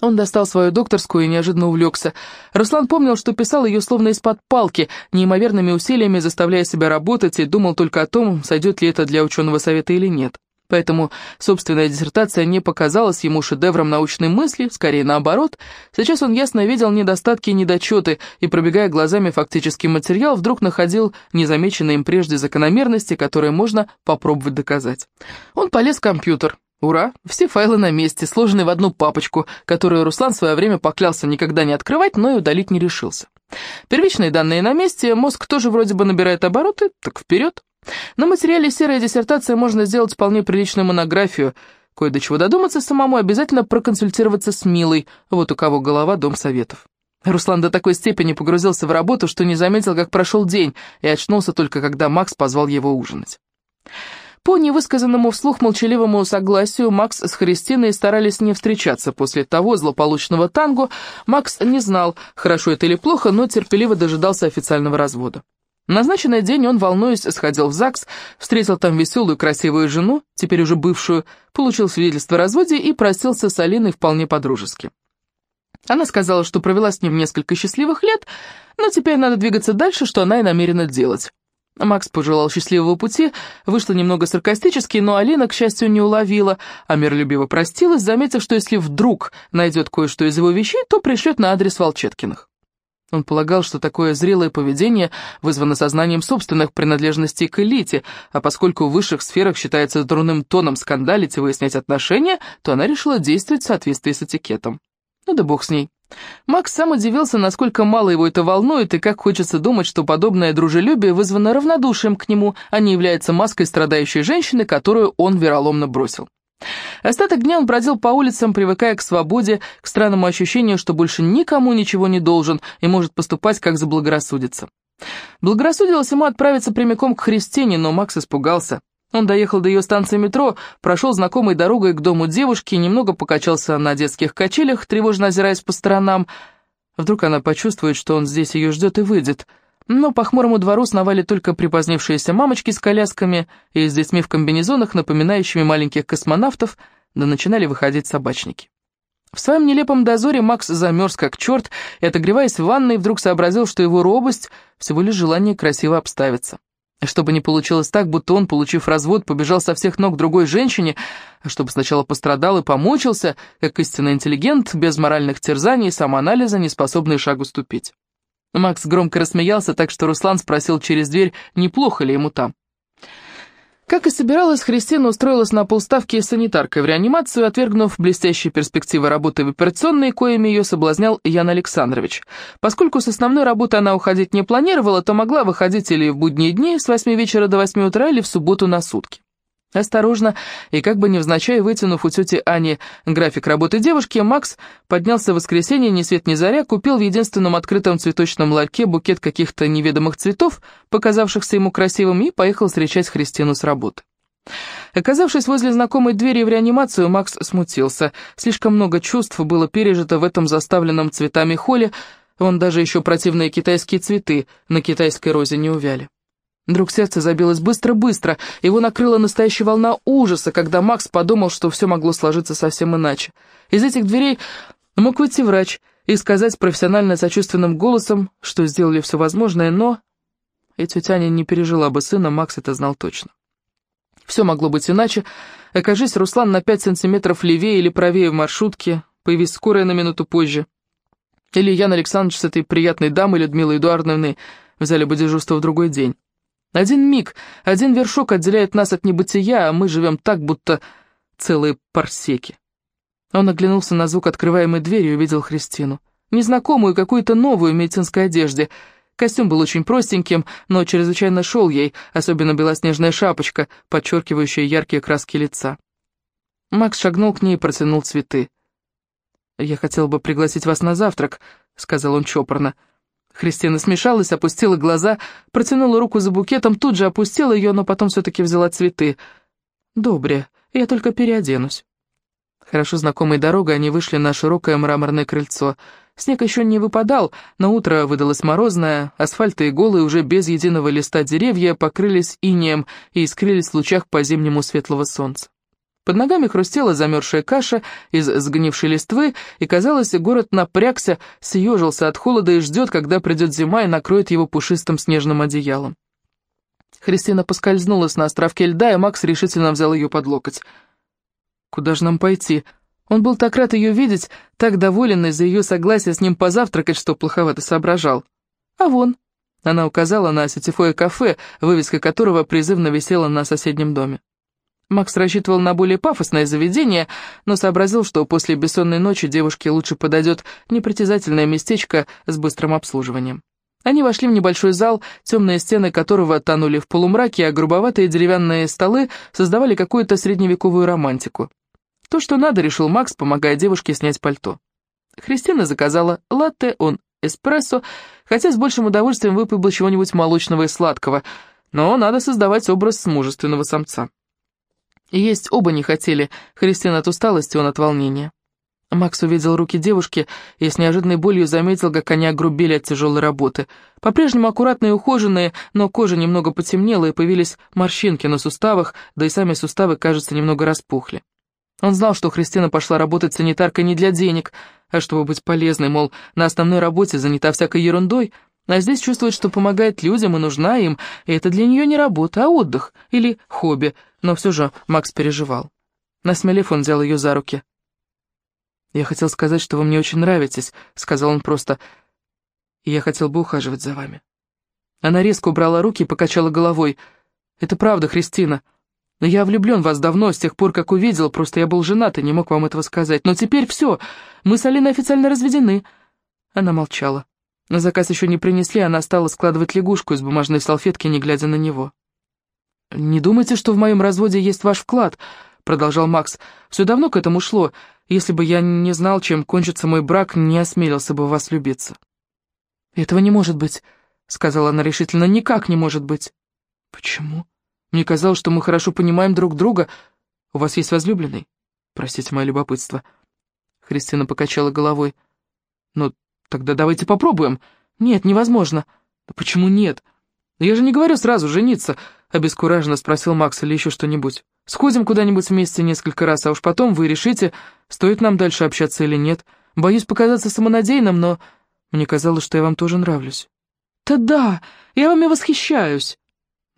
Он достал свою докторскую и неожиданно увлекся. Руслан помнил, что писал ее словно из-под палки, неимоверными усилиями заставляя себя работать, и думал только о том, сойдет ли это для ученого совета или нет. Поэтому собственная диссертация не показалась ему шедевром научной мысли, скорее наоборот. Сейчас он ясно видел недостатки и недочеты, и, пробегая глазами фактический материал, вдруг находил незамеченные им прежде закономерности, которые можно попробовать доказать. Он полез в компьютер. Ура! Все файлы на месте, сложены в одну папочку, которую Руслан в свое время поклялся никогда не открывать, но и удалить не решился. Первичные данные на месте, мозг тоже вроде бы набирает обороты, так вперед. На материале «Серая диссертация» можно сделать вполне приличную монографию. Кое до чего додуматься самому, обязательно проконсультироваться с Милой, вот у кого голова дом советов. Руслан до такой степени погрузился в работу, что не заметил, как прошел день, и очнулся только, когда Макс позвал его ужинать. По невысказанному вслух молчаливому согласию Макс с Христиной старались не встречаться после того злополучного танго. Макс не знал, хорошо это или плохо, но терпеливо дожидался официального развода. Назначенный день он, волнуясь, сходил в ЗАГС, встретил там веселую красивую жену, теперь уже бывшую, получил свидетельство о разводе и простился с Алиной вполне по-дружески. Она сказала, что провела с ним несколько счастливых лет, но теперь надо двигаться дальше, что она и намерена делать. Макс пожелал счастливого пути, вышло немного саркастически, но Алина, к счастью, не уловила, а миролюбиво простилась, заметив, что если вдруг найдет кое-что из его вещей, то пришлет на адрес Волчеткиных. Он полагал, что такое зрелое поведение вызвано сознанием собственных принадлежностей к элите, а поскольку в высших сферах считается дурным тоном скандалить и выяснять отношения, то она решила действовать в соответствии с этикетом. Ну да бог с ней. Макс сам удивился, насколько мало его это волнует, и как хочется думать, что подобное дружелюбие вызвано равнодушием к нему, а не является маской страдающей женщины, которую он вероломно бросил. Остаток дня он бродил по улицам, привыкая к свободе, к странному ощущению, что больше никому ничего не должен и может поступать, как заблагорассудится. Благорассудилось ему отправиться прямиком к Христине, но Макс испугался. Он доехал до ее станции метро, прошел знакомой дорогой к дому девушки, немного покачался на детских качелях, тревожно озираясь по сторонам. Вдруг она почувствует, что он здесь ее ждет и выйдет. Но по хмурому двору сновали только припозднившиеся мамочки с колясками и с детьми в комбинезонах, напоминающими маленьких космонавтов, да начинали выходить собачники. В своем нелепом дозоре Макс замерз как черт и, отогреваясь в ванной, вдруг сообразил, что его робость — всего лишь желание красиво обставиться. Чтобы не получилось так, будто он, получив развод, побежал со всех ног другой женщине, а чтобы сначала пострадал и помучился, как истинный интеллигент, без моральных терзаний и самоанализа, не способный шагу ступить. Макс громко рассмеялся, так что Руслан спросил через дверь, неплохо ли ему там. Как и собиралась, Христина устроилась на полставки санитаркой в реанимацию, отвергнув блестящие перспективы работы в операционной, коими ее соблазнял Ян Александрович. Поскольку с основной работы она уходить не планировала, то могла выходить или в будние дни с 8 вечера до 8 утра, или в субботу на сутки. Осторожно, и как бы невзначай вытянув у тети Ани график работы девушки, Макс поднялся в воскресенье, ни свет ни заря, купил в единственном открытом цветочном ларьке букет каких-то неведомых цветов, показавшихся ему красивым, и поехал встречать Христину с работы. Оказавшись возле знакомой двери в реанимацию, Макс смутился. Слишком много чувств было пережито в этом заставленном цветами холле, он даже еще противные китайские цветы на китайской розе не увяли. Вдруг сердце забилось быстро-быстро, его накрыла настоящая волна ужаса, когда Макс подумал, что все могло сложиться совсем иначе. Из этих дверей мог выйти врач и сказать профессионально сочувственным голосом, что сделали все возможное, но... И тетя Аня не пережила бы сына, Макс это знал точно. Все могло быть иначе. Окажись, Руслан на пять сантиметров левее или правее в маршрутке, появись скорая на минуту позже. Или Ян Александрович с этой приятной дамой Людмилой Эдуардовной взяли бы дежурство в другой день. Один миг, один вершок отделяет нас от небытия, а мы живем так, будто целые парсеки. Он оглянулся на звук открываемой двери и увидел Христину. Незнакомую, какую-то новую в медицинской одежде. Костюм был очень простеньким, но чрезвычайно шел ей, особенно белоснежная шапочка, подчеркивающая яркие краски лица. Макс шагнул к ней и протянул цветы. «Я хотел бы пригласить вас на завтрак», — сказал он чопорно. Христина смешалась, опустила глаза, протянула руку за букетом, тут же опустила ее, но потом все-таки взяла цветы. «Добре, я только переоденусь». Хорошо знакомой дорогой они вышли на широкое мраморное крыльцо. Снег еще не выпадал, но утро выдалось морозное, асфальт и голые уже без единого листа деревья покрылись инеем и искрились в лучах по-зимнему светлого солнца. Под ногами хрустела замерзшая каша из сгнившей листвы, и, казалось, город напрягся, съежился от холода и ждет, когда придет зима и накроет его пушистым снежным одеялом. Христина поскользнулась на островке льда, и Макс решительно взял ее под локоть. «Куда же нам пойти?» Он был так рад ее видеть, так доволен из-за ее согласия с ним позавтракать, что плоховато соображал. «А вон», — она указала на сетевое кафе, вывеска которого призывно висела на соседнем доме. Макс рассчитывал на более пафосное заведение, но сообразил, что после бессонной ночи девушке лучше подойдет непритязательное местечко с быстрым обслуживанием. Они вошли в небольшой зал, темные стены которого тонули в полумраке, а грубоватые деревянные столы создавали какую-то средневековую романтику. То, что надо, решил Макс, помогая девушке снять пальто. Христина заказала латте, он эспрессо, хотя с большим удовольствием выпил бы чего-нибудь молочного и сладкого, но надо создавать образ мужественного самца. Есть оба не хотели, Христина от усталости, он от волнения. Макс увидел руки девушки и с неожиданной болью заметил, как они огрубели от тяжелой работы. По-прежнему аккуратные и ухоженные, но кожа немного потемнела и появились морщинки на суставах, да и сами суставы, кажется, немного распухли. Он знал, что Христина пошла работать санитаркой не для денег, а чтобы быть полезной, мол, на основной работе занята всякой ерундой, а здесь чувствует, что помогает людям и нужна им, и это для нее не работа, а отдых или хобби, но все же Макс переживал. Насмелев, он взял ее за руки. «Я хотел сказать, что вы мне очень нравитесь», — сказал он просто, — «и я хотел бы ухаживать за вами». Она резко убрала руки и покачала головой. «Это правда, Христина». Но я влюблен в вас давно, с тех пор, как увидел, просто я был женат и не мог вам этого сказать. Но теперь все, мы с Алиной официально разведены». Она молчала. На заказ еще не принесли, она стала складывать лягушку из бумажной салфетки, не глядя на него. «Не думайте, что в моем разводе есть ваш вклад», — продолжал Макс. «Все давно к этому шло. Если бы я не знал, чем кончится мой брак, не осмелился бы вас влюбиться». «Этого не может быть», — сказала она решительно. «Никак не может быть». «Почему?» Мне казалось, что мы хорошо понимаем друг друга. У вас есть возлюбленный? Простите мое любопытство. Христина покачала головой. Ну, тогда давайте попробуем. Нет, невозможно. Почему нет? Я же не говорю сразу жениться, обескураженно спросил Макс или еще что-нибудь. Сходим куда-нибудь вместе несколько раз, а уж потом вы решите, стоит нам дальше общаться или нет. Боюсь показаться самонадеянным, но мне казалось, что я вам тоже нравлюсь. Да-да, я вами восхищаюсь.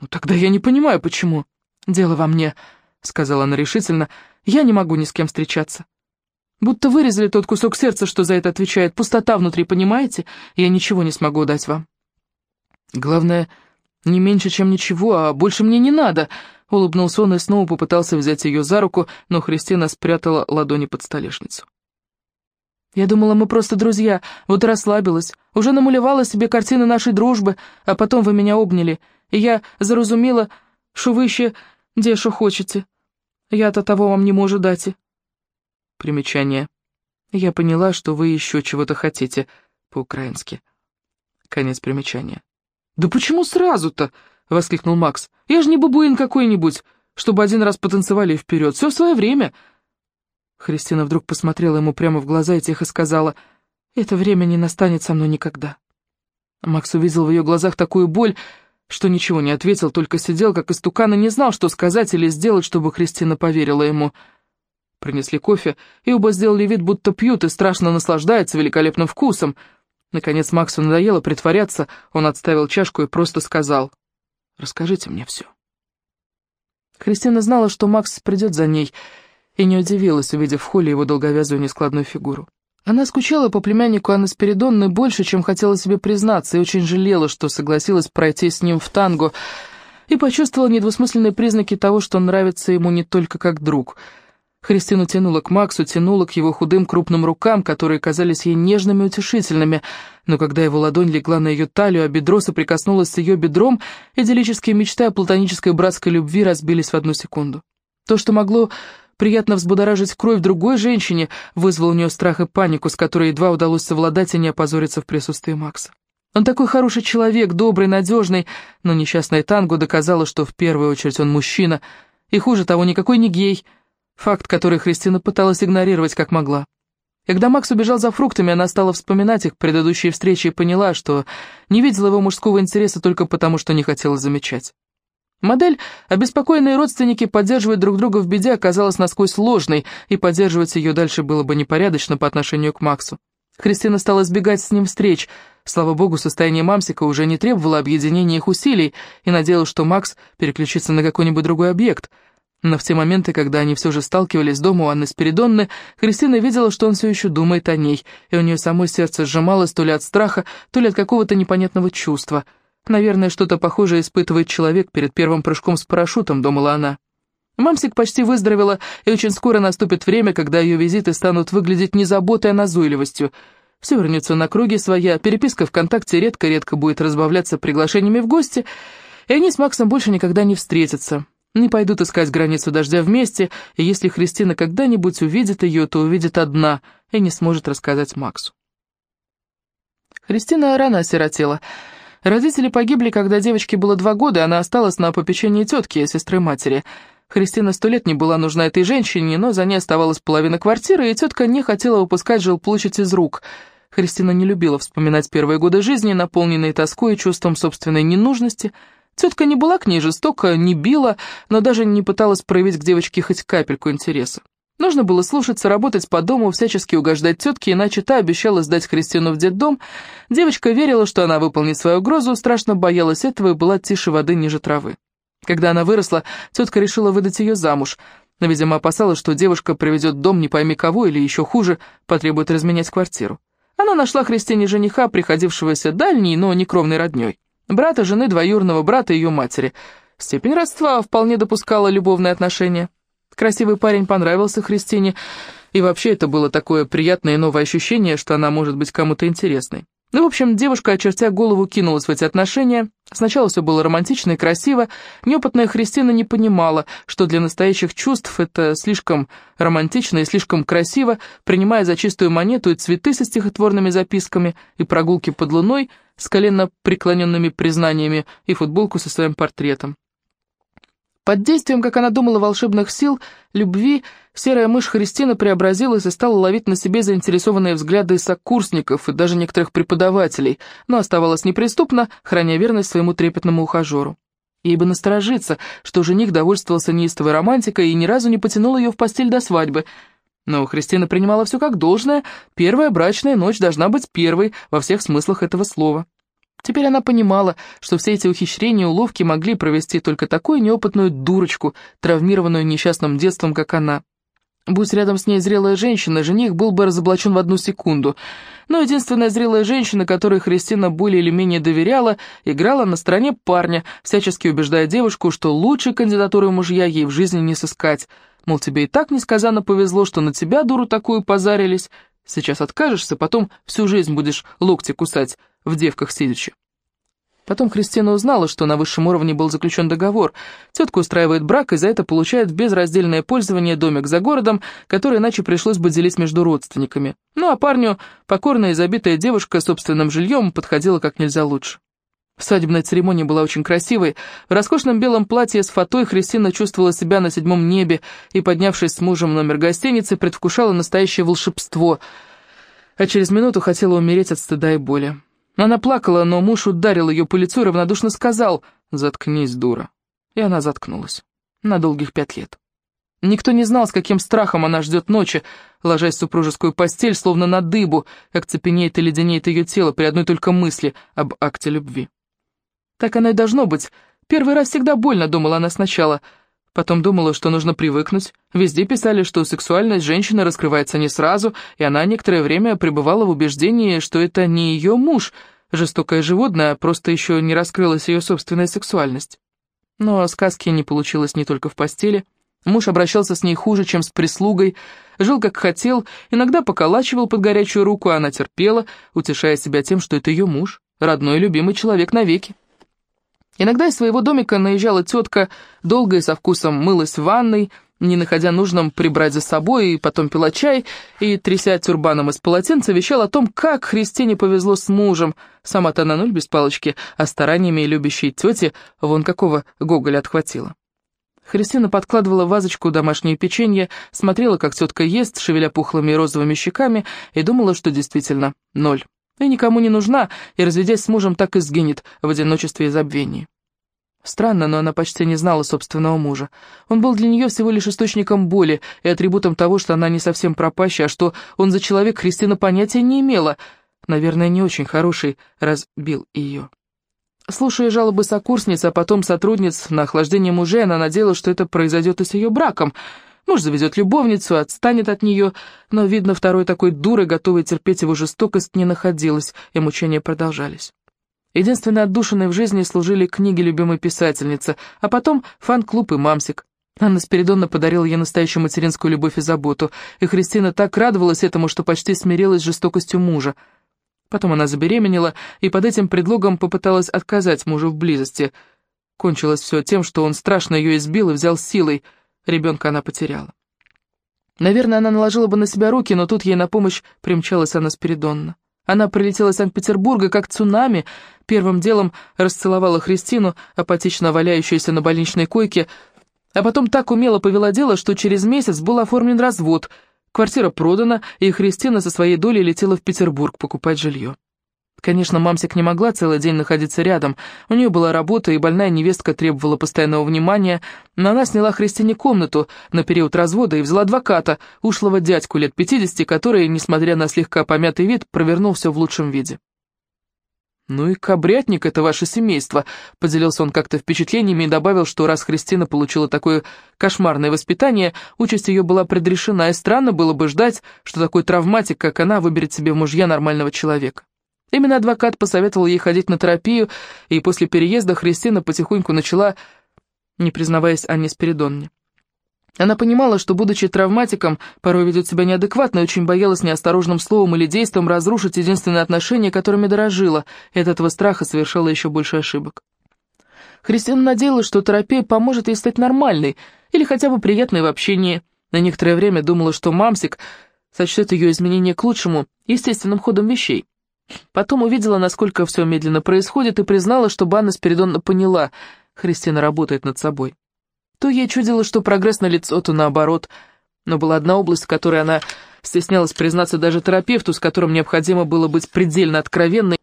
«Ну тогда я не понимаю, почему». «Дело во мне», — сказала она решительно, — «я не могу ни с кем встречаться». Будто вырезали тот кусок сердца, что за это отвечает. Пустота внутри, понимаете? Я ничего не смогу дать вам. Главное, не меньше, чем ничего, а больше мне не надо. Улыбнулся он и снова попытался взять ее за руку, но Христина спрятала ладони под столешницу. Я думала, мы просто друзья, вот расслабилась, уже намалевала себе картины нашей дружбы, а потом вы меня обняли, и я заразумела, что вы еще где что хочете. Я-то того вам не можу дать. Примечание. Я поняла, что вы еще чего-то хотите, по-украински. Конец примечания. «Да почему сразу-то?» — воскликнул Макс. «Я же не бабуин какой-нибудь, чтобы один раз потанцевали вперед. Все в свое время». Христина вдруг посмотрела ему прямо в глаза и тихо сказала, «Это время не настанет со мной никогда». Макс увидел в ее глазах такую боль, что ничего не ответил, только сидел, как истукан, и не знал, что сказать или сделать, чтобы Христина поверила ему. Принесли кофе, и оба сделали вид, будто пьют, и страшно наслаждаются великолепным вкусом. Наконец Максу надоело притворяться, он отставил чашку и просто сказал, «Расскажите мне все». Христина знала, что Макс придет за ней, и не удивилась, увидев в холле его долговязую нескладную фигуру. Она скучала по племяннику Анны Спиридонны больше, чем хотела себе признаться, и очень жалела, что согласилась пройти с ним в танго, и почувствовала недвусмысленные признаки того, что нравится ему не только как друг. Христина тянула к Максу, тянула к его худым крупным рукам, которые казались ей нежными и утешительными, но когда его ладонь легла на ее талию, а бедро соприкоснулось с ее бедром, идиллические мечты о платонической братской любви разбились в одну секунду. То, что могло приятно взбудоражить кровь другой женщине, вызвал у нее страх и панику, с которой едва удалось совладать и не опозориться в присутствии Макса. Он такой хороший человек, добрый, надежный, но несчастная Танго доказала, что в первую очередь он мужчина, и хуже того, никакой не гей, факт, который Христина пыталась игнорировать как могла. Когда Макс убежал за фруктами, она стала вспоминать их предыдущие встречи и поняла, что не видела его мужского интереса только потому, что не хотела замечать. Модель «Обеспокоенные родственники поддерживают друг друга в беде» оказалась насквозь сложной, и поддерживать ее дальше было бы непорядочно по отношению к Максу. Христина стала избегать с ним встреч. Слава богу, состояние мамсика уже не требовало объединения их усилий, и надеялась, что Макс переключится на какой-нибудь другой объект. Но в те моменты, когда они все же сталкивались дома у Анны Спиридонны, Христина видела, что он все еще думает о ней, и у нее самое сердце сжималось то ли от страха, то ли от какого-то непонятного чувства — Наверное, что-то похожее испытывает человек перед первым прыжком с парашютом, думала она. Мамсик почти выздоровела, и очень скоро наступит время, когда ее визиты станут выглядеть не заботой, а назойливостью. Все вернется на круги своя, переписка ВКонтакте редко-редко будет разбавляться приглашениями в гости, и они с Максом больше никогда не встретятся. Не пойдут искать границу дождя вместе, и если Христина когда-нибудь увидит ее, то увидит одна и не сможет рассказать Максу. Христина рано осиротела — Родители погибли, когда девочке было два года, она осталась на попечении тетки, сестры матери. Христина сто лет не была нужна этой женщине, но за ней оставалась половина квартиры, и тетка не хотела выпускать жилплощадь из рук. Христина не любила вспоминать первые годы жизни, наполненные тоской и чувством собственной ненужности. Тетка не была к ней жестока, не била, но даже не пыталась проявить к девочке хоть капельку интереса. Нужно было слушаться, работать по дому, всячески угождать тетке, иначе та обещала сдать Христину в детдом. Девочка верила, что она выполнит свою угрозу, страшно боялась этого и была тише воды ниже травы. Когда она выросла, тетка решила выдать ее замуж. Но, видимо, опасалась, что девушка приведет дом не пойми кого, или еще хуже, потребует разменять квартиру. Она нашла Христине жениха, приходившегося дальней, но не кровной родней. Брата жены двоюрного брата ее матери. Степень родства вполне допускала любовные отношения. Красивый парень понравился Христине, и вообще это было такое приятное новое ощущение, что она может быть кому-то интересной. Ну, в общем, девушка, очертя голову, кинулась в эти отношения. Сначала все было романтично и красиво. Неопытная Христина не понимала, что для настоящих чувств это слишком романтично и слишком красиво, принимая за чистую монету и цветы со стихотворными записками, и прогулки под луной с коленно преклоненными признаниями, и футболку со своим портретом. Под действием, как она думала, волшебных сил, любви, серая мышь Христина преобразилась и стала ловить на себе заинтересованные взгляды сокурсников и даже некоторых преподавателей, но оставалась неприступна, храня верность своему трепетному ухажеру. Ей бы насторожиться, что жених довольствовался неистовой романтикой и ни разу не потянул ее в постель до свадьбы. Но Христина принимала все как должное, первая брачная ночь должна быть первой во всех смыслах этого слова. Теперь она понимала, что все эти ухищрения и уловки могли провести только такую неопытную дурочку, травмированную несчастным детством, как она. Будь рядом с ней зрелая женщина, жених был бы разоблачен в одну секунду. Но единственная зрелая женщина, которой Христина более или менее доверяла, играла на стороне парня, всячески убеждая девушку, что лучшей кандидатуры мужья ей в жизни не сыскать. Мол, тебе и так несказанно повезло, что на тебя, дуру такую, позарились. Сейчас откажешься, потом всю жизнь будешь локти кусать в девках сидячи. Потом Христина узнала, что на высшем уровне был заключен договор. Тетка устраивает брак и за это получает безраздельное пользование домик за городом, который иначе пришлось бы делить между родственниками. Ну а парню покорная и забитая девушка собственным жильем подходила как нельзя лучше. Свадебная церемония была очень красивой. В роскошном белом платье с фатой Христина чувствовала себя на седьмом небе и, поднявшись с мужем в номер гостиницы, предвкушала настоящее волшебство, а через минуту хотела умереть от стыда и боли. Она плакала, но муж ударил ее по лицу и равнодушно сказал «Заткнись, дура». И она заткнулась. На долгих пять лет. Никто не знал, с каким страхом она ждет ночи, ложась в супружескую постель, словно на дыбу, как цепенеет и леденеет ее тело при одной только мысли об акте любви. Так оно и должно быть. Первый раз всегда больно, думала она сначала. Потом думала, что нужно привыкнуть. Везде писали, что сексуальность женщины раскрывается не сразу, и она некоторое время пребывала в убеждении, что это не ее муж, жестокое животное, просто еще не раскрылась ее собственная сексуальность. Но сказки не получилось не только в постели. Муж обращался с ней хуже, чем с прислугой, жил как хотел, иногда поколачивал под горячую руку, а она терпела, утешая себя тем, что это ее муж, родной любимый человек навеки. Иногда из своего домика наезжала тетка, долго и со вкусом мылась в ванной, не находя нужным прибрать за собой, и потом пила чай, и, тряся тюрбаном из полотенца, вещал о том, как Христине повезло с мужем, сама-то на нуль без палочки, а стараниями любящей тети вон какого Гоголя отхватила. Христина подкладывала в вазочку домашнее печенье, смотрела, как тетка ест, шевеля пухлыми розовыми щеками, и думала, что действительно ноль и никому не нужна, и, разведясь с мужем, так и сгинет в одиночестве и забвении. Странно, но она почти не знала собственного мужа. Он был для нее всего лишь источником боли и атрибутом того, что она не совсем пропащая, а что он за человек Христина понятия не имела. Наверное, не очень хороший, разбил ее. Слушая жалобы сокурсниц, а потом сотрудниц на охлаждение мужей, она надеялась, что это произойдет и с ее браком. Муж завезет любовницу, отстанет от нее, но, видно, второй такой дурой, готовой терпеть его жестокость, не находилась, и мучения продолжались. Единственной отдушиной в жизни служили книги любимой писательницы, а потом фан-клуб и мамсик. Анна Спиридонна подарила ей настоящую материнскую любовь и заботу, и Христина так радовалась этому, что почти смирилась с жестокостью мужа. Потом она забеременела и под этим предлогом попыталась отказать мужу в близости. Кончилось все тем, что он страшно ее избил и взял силой. Ребенка она потеряла. Наверное, она наложила бы на себя руки, но тут ей на помощь примчалась Анна Спиридонна. Она прилетела из Санкт-Петербурга как цунами, первым делом расцеловала Христину, апатично валяющуюся на больничной койке, а потом так умело повела дело, что через месяц был оформлен развод, квартира продана, и Христина со своей долей летела в Петербург покупать жилье. Конечно, мамсик не могла целый день находиться рядом. У нее была работа, и больная невестка требовала постоянного внимания. Но она сняла Христине комнату на период развода и взяла адвоката, ушлого дядьку лет 50, который, несмотря на слегка помятый вид, провернул все в лучшем виде. «Ну и кабрятник это ваше семейство», — поделился он как-то впечатлениями и добавил, что раз Христина получила такое кошмарное воспитание, участь ее была предрешена, и странно было бы ждать, что такой травматик, как она, выберет себе в мужья нормального человека. Именно адвокат посоветовал ей ходить на терапию, и после переезда Христина потихоньку начала, не признаваясь Анне Спиридонне. Она понимала, что, будучи травматиком, порой ведет себя неадекватно и очень боялась неосторожным словом или действием разрушить единственные отношения, которыми дорожила, и от этого страха совершала еще больше ошибок. Христина надеялась, что терапия поможет ей стать нормальной или хотя бы приятной в общении. На некоторое время думала, что мамсик сочтет ее изменения к лучшему естественным ходом вещей. Потом увидела, насколько все медленно происходит, и признала, что Банна Спиридонна поняла, Христина работает над собой. То ей чудило, что прогресс на лицо, то наоборот. Но была одна область, в которой она стеснялась признаться даже терапевту, с которым необходимо было быть предельно откровенной,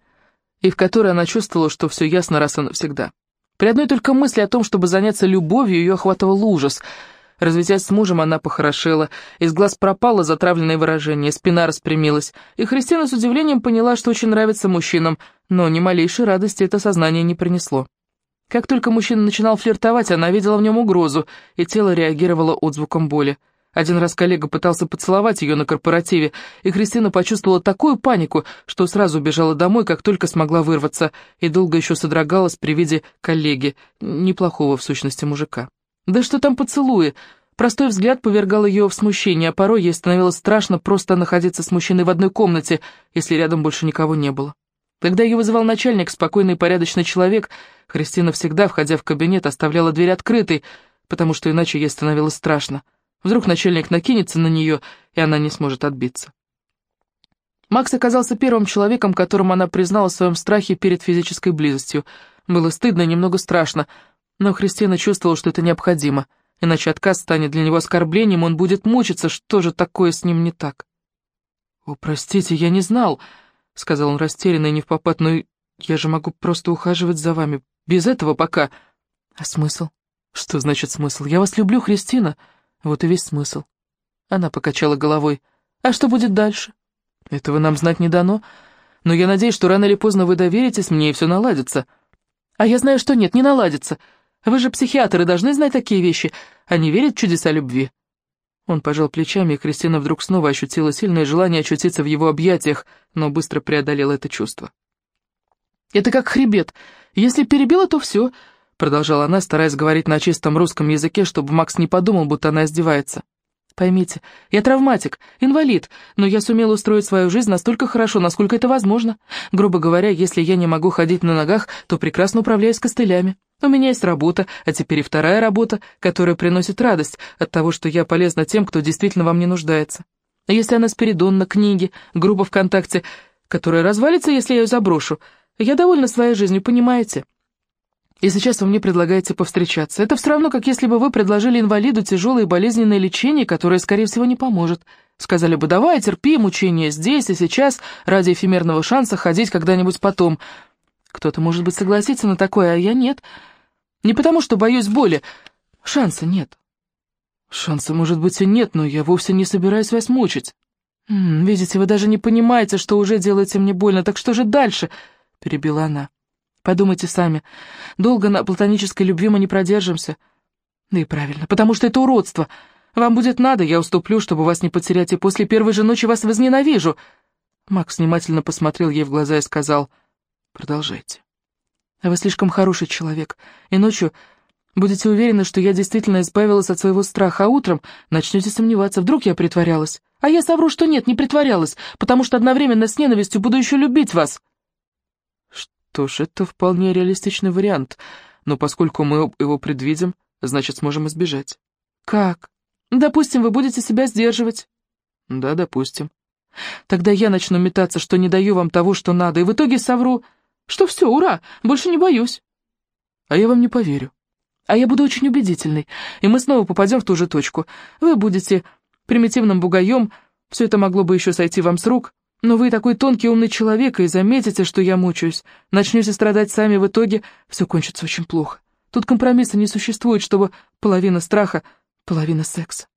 и в которой она чувствовала, что все ясно раз и навсегда. При одной только мысли о том, чтобы заняться любовью, ее охватывал ужас — Разведясь с мужем, она похорошела, из глаз пропало затравленное выражение, спина распрямилась, и Христина с удивлением поняла, что очень нравится мужчинам, но ни малейшей радости это сознание не принесло. Как только мужчина начинал флиртовать, она видела в нем угрозу, и тело реагировало отзвуком боли. Один раз коллега пытался поцеловать ее на корпоративе, и Христина почувствовала такую панику, что сразу убежала домой, как только смогла вырваться, и долго еще содрогалась при виде коллеги, неплохого в сущности мужика. Да что там поцелуи? Простой взгляд повергал ее в смущение, а порой ей становилось страшно просто находиться с мужчиной в одной комнате, если рядом больше никого не было. Когда ее вызывал начальник, спокойный и порядочный человек, Христина всегда, входя в кабинет, оставляла дверь открытой, потому что иначе ей становилось страшно. Вдруг начальник накинется на нее, и она не сможет отбиться. Макс оказался первым человеком, которому она признала в своем страхе перед физической близостью. Было стыдно немного страшно, но Христина чувствовала, что это необходимо, иначе отказ станет для него оскорблением, он будет мучиться, что же такое с ним не так. «О, простите, я не знал», — сказал он растерянно и не в попад, «но я же могу просто ухаживать за вами, без этого пока». «А смысл?» «Что значит смысл? Я вас люблю, Христина. Вот и весь смысл». Она покачала головой. «А что будет дальше?» «Этого нам знать не дано, но я надеюсь, что рано или поздно вы доверитесь мне и все наладится». «А я знаю, что нет, не наладится. Вы же психиатры должны знать такие вещи, не верят в чудеса любви». Он пожал плечами, и Кристина вдруг снова ощутила сильное желание очутиться в его объятиях, но быстро преодолела это чувство. «Это как хребет. Если перебила, то все», — продолжала она, стараясь говорить на чистом русском языке, чтобы Макс не подумал, будто она издевается. Поймите, я травматик, инвалид, но я сумела устроить свою жизнь настолько хорошо, насколько это возможно. Грубо говоря, если я не могу ходить на ногах, то прекрасно управляюсь костылями. У меня есть работа, а теперь и вторая работа, которая приносит радость от того, что я полезна тем, кто действительно вам не нуждается. Если она Спиридонна, книги, группа ВКонтакте, которая развалится, если я ее заброшу, я довольна своей жизнью, понимаете? И сейчас вы мне предлагаете повстречаться. Это все равно, как если бы вы предложили инвалиду тяжелое болезненное лечение, которое, скорее всего, не поможет. Сказали бы, давай, терпи мучения здесь и сейчас, ради эфемерного шанса ходить когда-нибудь потом. Кто-то, может быть, согласится на такое, а я нет. Не потому, что боюсь боли. Шанса нет. Шанса, может быть, и нет, но я вовсе не собираюсь вас мучить. Видите, вы даже не понимаете, что уже делаете мне больно, так что же дальше? Перебила она. Подумайте сами. Долго на платонической любви мы не продержимся. Да и правильно, потому что это уродство. Вам будет надо, я уступлю, чтобы вас не потерять, и после первой же ночи вас возненавижу. Макс внимательно посмотрел ей в глаза и сказал, продолжайте. Вы слишком хороший человек, и ночью будете уверены, что я действительно избавилась от своего страха, а утром начнете сомневаться, вдруг я притворялась. А я совру, что нет, не притворялась, потому что одновременно с ненавистью буду еще любить вас. Что ж, это вполне реалистичный вариант, но поскольку мы его предвидим, значит, сможем избежать. Как? Допустим, вы будете себя сдерживать. Да, допустим. Тогда я начну метаться, что не даю вам того, что надо, и в итоге совру, что все, ура, больше не боюсь. А я вам не поверю. А я буду очень убедительной, и мы снова попадем в ту же точку. Вы будете примитивным бугаем, все это могло бы еще сойти вам с рук, но вы такой тонкий умный человек, и заметите, что я мучаюсь. Начнете страдать сами, в итоге все кончится очень плохо. Тут компромисса не существует, чтобы половина страха, половина секса.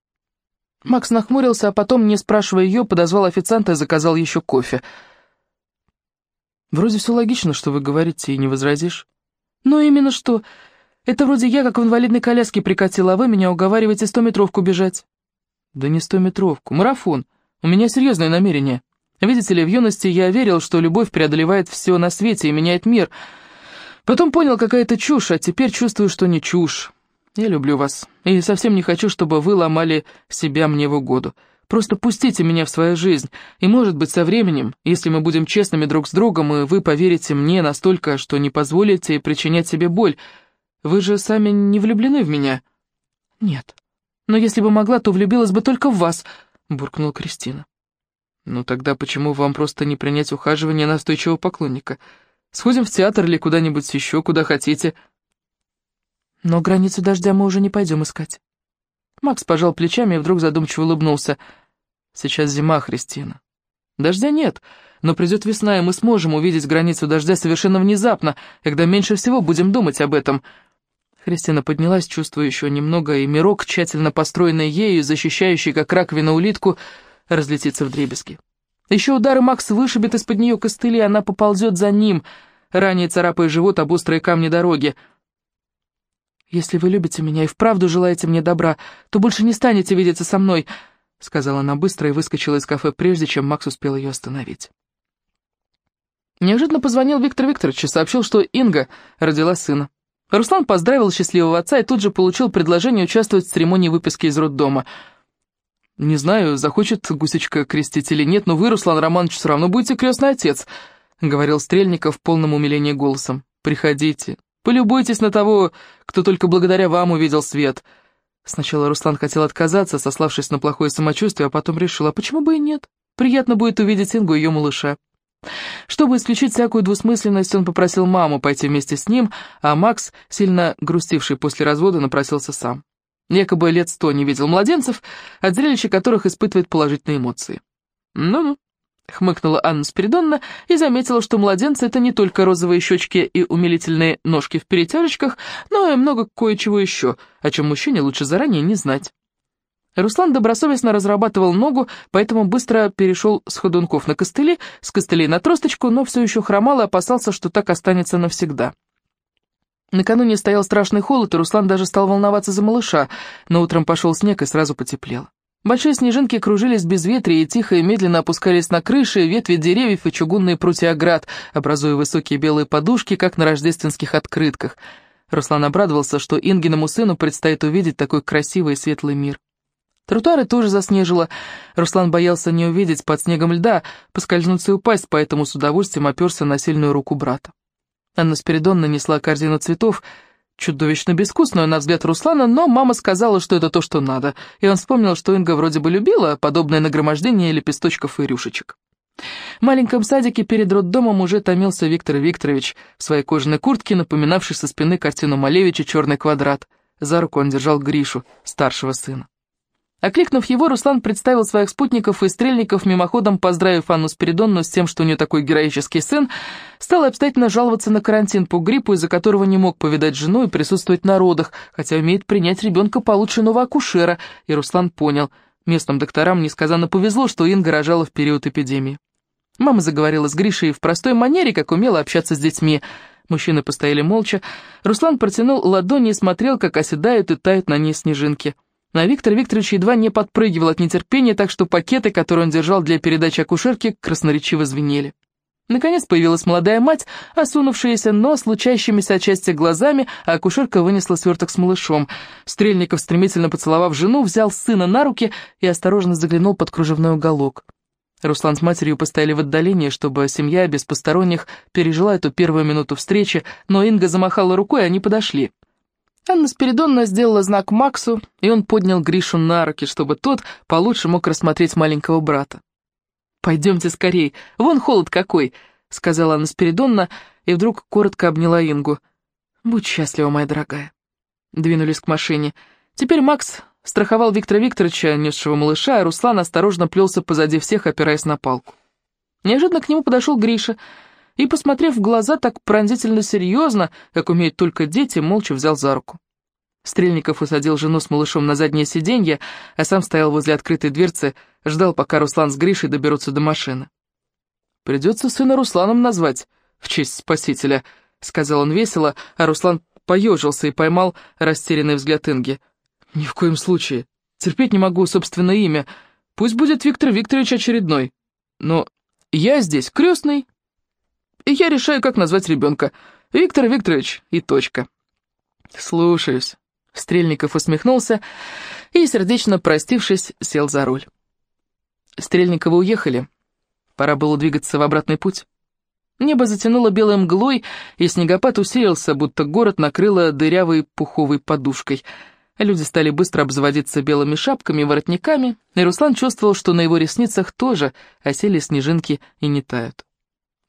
Макс нахмурился, а потом, не спрашивая ее, подозвал официанта и заказал еще кофе. «Вроде все логично, что вы говорите, и не возразишь». «Ну именно что. Это вроде я, как в инвалидной коляске прикатила, а вы меня уговариваете стометровку бежать». «Да не стометровку, марафон. У меня серьезное намерение. Видите ли, в юности я верил, что любовь преодолевает все на свете и меняет мир. Потом понял, какая это чушь, а теперь чувствую, что не чушь». Я люблю вас, и совсем не хочу, чтобы вы ломали себя мне в угоду. Просто пустите меня в свою жизнь, и, может быть, со временем, если мы будем честными друг с другом, и вы поверите мне настолько, что не позволите причинять себе боль. Вы же сами не влюблены в меня?» «Нет. Но если бы могла, то влюбилась бы только в вас», — буркнула Кристина. «Ну тогда почему вам просто не принять ухаживание настойчивого поклонника? Сходим в театр или куда-нибудь еще, куда хотите». Но границу дождя мы уже не пойдем искать. Макс пожал плечами и вдруг задумчиво улыбнулся. Сейчас зима, Христина. Дождя нет, но придет весна, и мы сможем увидеть границу дождя совершенно внезапно, когда меньше всего будем думать об этом. Христина поднялась, чувствуя еще немного, и мирок, тщательно построенный ею, защищающий, как раковина улитку, разлетится в дребезги. Еще удары Макс вышибет из-под нее костыли, и она поползет за ним, ранее царапая живот об острые камни дороги. «Если вы любите меня и вправду желаете мне добра, то больше не станете видеться со мной», — сказала она быстро и выскочила из кафе, прежде чем Макс успел ее остановить. Неожиданно позвонил Виктор Викторович и сообщил, что Инга родила сына. Руслан поздравил счастливого отца и тут же получил предложение участвовать в церемонии выписки из роддома. «Не знаю, захочет гусечка крестить или нет, но вы, Руслан Романович, все равно будете крестный отец», — говорил Стрельников в полном умилении голосом. «Приходите, Полюбуйтесь на того, кто только благодаря вам увидел свет». Сначала Руслан хотел отказаться, сославшись на плохое самочувствие, а потом решил, а почему бы и нет? Приятно будет увидеть Ингу и ее малыша. Чтобы исключить всякую двусмысленность, он попросил маму пойти вместе с ним, а Макс, сильно грустивший после развода, напросился сам. Якобы лет сто не видел младенцев, от зрелища которых испытывает положительные эмоции. Ну-ну, Хмыкнула Анна Спиридонна и заметила, что младенцы — это не только розовые щечки и умилительные ножки в перетяжечках, но и много кое-чего еще, о чем мужчине лучше заранее не знать. Руслан добросовестно разрабатывал ногу, поэтому быстро перешел с ходунков на костыли, с костылей на тросточку, но все еще хромал и опасался, что так останется навсегда. Накануне стоял страшный холод, и Руслан даже стал волноваться за малыша, но утром пошел снег и сразу потеплело. Большие снежинки кружились без ветра и тихо и медленно опускались на крыши, ветви деревьев и чугунные прутья оград, образуя высокие белые подушки, как на рождественских открытках. Руслан обрадовался, что Ингиному сыну предстоит увидеть такой красивый и светлый мир. Тротуары тоже заснежило. Руслан боялся не увидеть под снегом льда, поскользнуться и упасть, поэтому с удовольствием оперся на сильную руку брата. Анна Спиридон нанесла корзину цветов, Чудовищно безвкусную, на взгляд Руслана, но мама сказала, что это то, что надо, и он вспомнил, что Инга вроде бы любила подобное нагромождение лепесточков и рюшечек. В маленьком садике перед роддомом уже томился Виктор Викторович в своей кожаной куртке, напоминавшей со спины картину Малевича «Черный квадрат». За руку он держал Гришу, старшего сына. Окликнув его, Руслан представил своих спутников и стрельников, мимоходом поздравив Анну Спиридонну с тем, что у нее такой героический сын, стал обстоятельно жаловаться на карантин по гриппу, из-за которого не мог повидать жену и присутствовать на родах, хотя умеет принять ребенка получше нового акушера, и Руслан понял, местным докторам несказанно повезло, что Инга рожала в период эпидемии. Мама заговорила с Гришей в простой манере, как умела общаться с детьми. Мужчины постояли молча. Руслан протянул ладони и смотрел, как оседают и тают на ней снежинки. А Виктор Викторович едва не подпрыгивал от нетерпения, так что пакеты, которые он держал для передачи акушерки, красноречиво звенели. Наконец появилась молодая мать, осунувшаяся, но с лучащимися от счастья глазами, а акушерка вынесла сверток с малышом. Стрельников, стремительно поцеловав жену, взял сына на руки и осторожно заглянул под кружевной уголок. Руслан с матерью постояли в отдалении, чтобы семья без посторонних пережила эту первую минуту встречи, но Инга замахала рукой, и они подошли. Анна Спиридонна сделала знак Максу, и он поднял Гришу на руки, чтобы тот получше мог рассмотреть маленького брата. «Пойдемте скорей, вон холод какой!» — сказала Анна Спиридонна, и вдруг коротко обняла Ингу. «Будь счастлива, моя дорогая». Двинулись к машине. Теперь Макс страховал Виктора Викторовича, несшего малыша, а Руслан осторожно плелся позади всех, опираясь на палку. Неожиданно к нему подошел Гриша — и, посмотрев в глаза так пронзительно серьезно, как умеют только дети, молча взял за руку. Стрельников усадил жену с малышом на заднее сиденье, а сам стоял возле открытой дверцы, ждал, пока Руслан с Гришей доберутся до машины. «Придется сына Русланом назвать, в честь спасителя», — сказал он весело, а Руслан поежился и поймал растерянный взгляд Инги. «Ни в коем случае. Терпеть не могу собственное имя. Пусть будет Виктор Викторович очередной. Но я здесь крестный, и я решаю, как назвать ребенка. Виктор Викторович и точка. Слушаюсь. Стрельников усмехнулся и, сердечно простившись, сел за руль. Стрельниковы уехали. Пора было двигаться в обратный путь. Небо затянуло белой мглой, и снегопад усилился, будто город накрыло дырявой пуховой подушкой. Люди стали быстро обзаводиться белыми шапками и воротниками, и Руслан чувствовал, что на его ресницах тоже осели снежинки и не тают.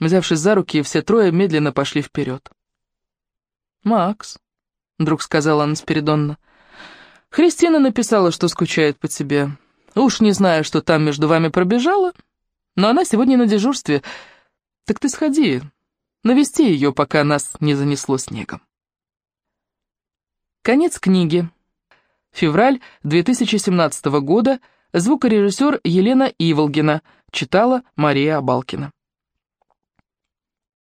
Взявшись за руки, все трое медленно пошли вперед. «Макс», — вдруг сказала Анна Спиридонна, — «Христина написала, что скучает по тебе. Уж не знаю, что там между вами пробежало, но она сегодня на дежурстве. Так ты сходи, навести ее, пока нас не занесло снегом». Конец книги. Февраль 2017 года. Звукорежиссер Елена Иволгина. Читала Мария Абалкина.